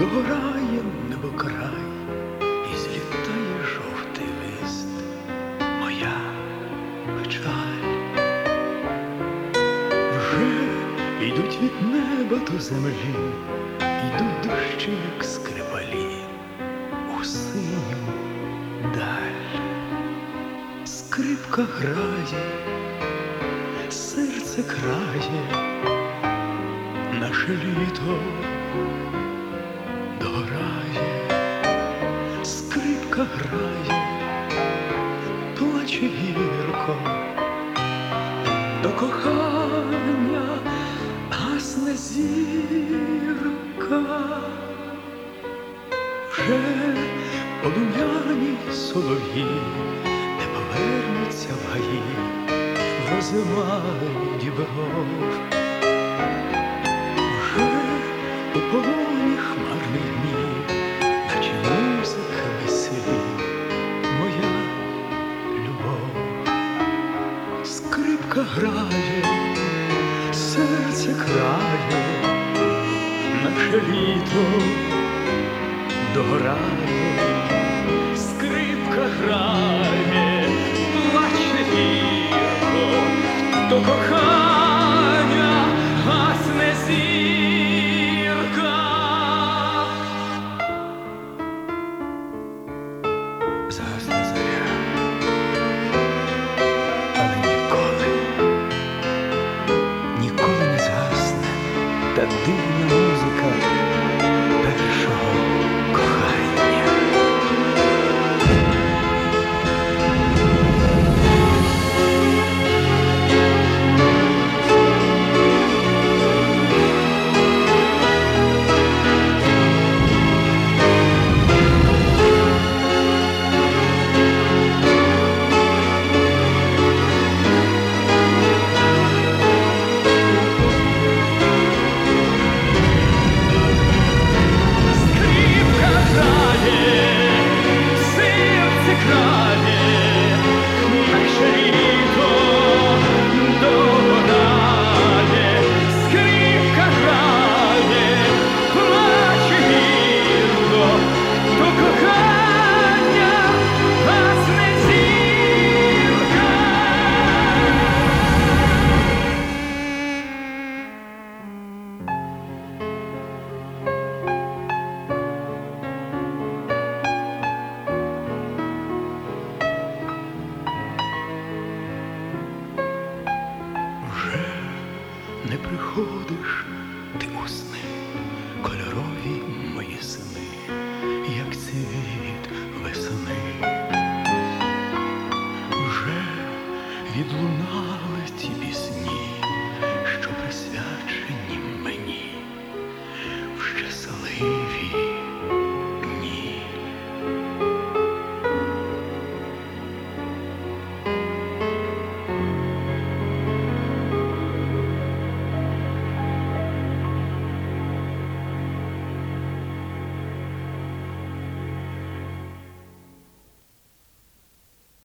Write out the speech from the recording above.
догорає небокрай, і злітає жовтий лист, моя печаль. Вже йдуть від неба до землі, йдуть дощі, як скрипалі, у синю даль. Скрипка грає, серце крає, наше літо скрипка грає, плаче гірко, до кохання гасне зірка, вже полум'яні солов'ї не повернуться в гаї, розимають бегов. Вже у полоні хмарних грає, серце крає, наше літо дограє, скрипка грає, плаче гірко, до кохання that these приходиш, ти у сни, кольорові мої сни, як цвіт весни, вже від луна.